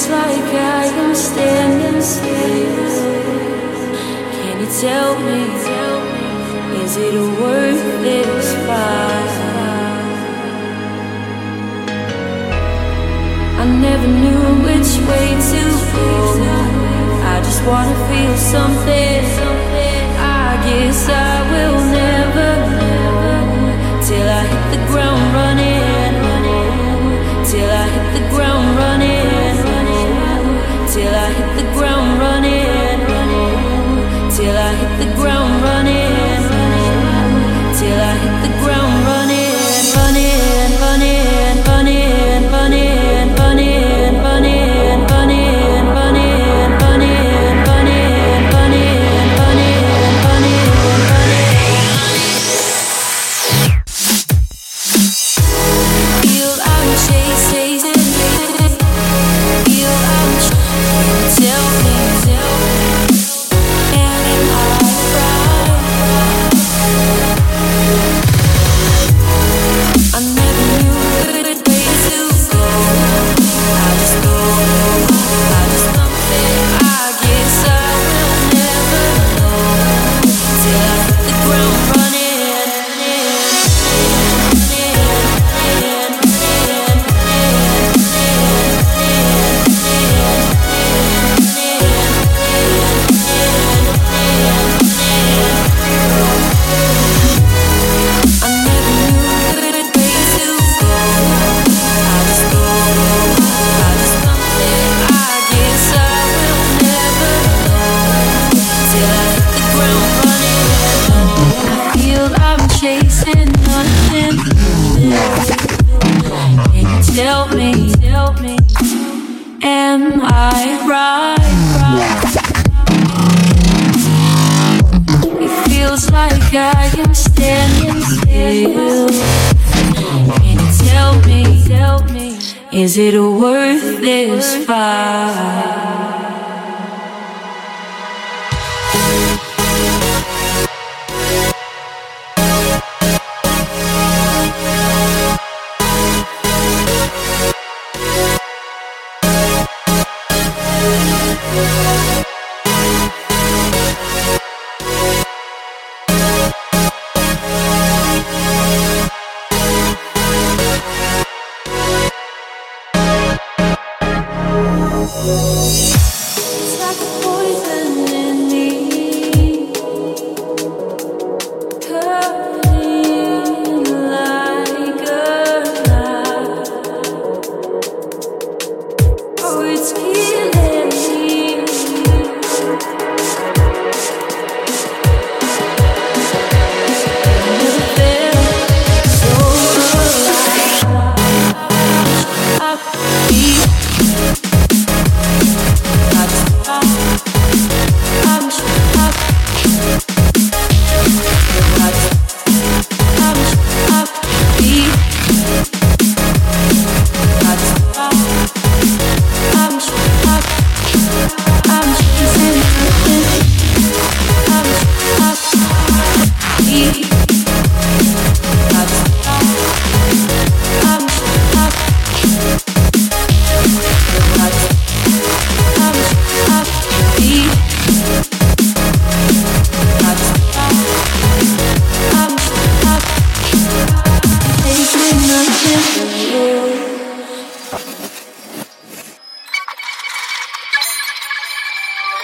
feels like I am standing still. Can you tell me? Is it worth this fight? I never knew which way to go. I just wanna feel something. Am I right? It feels like I am still. Can you? Tell me. Is it worth this fight? It's like a poison.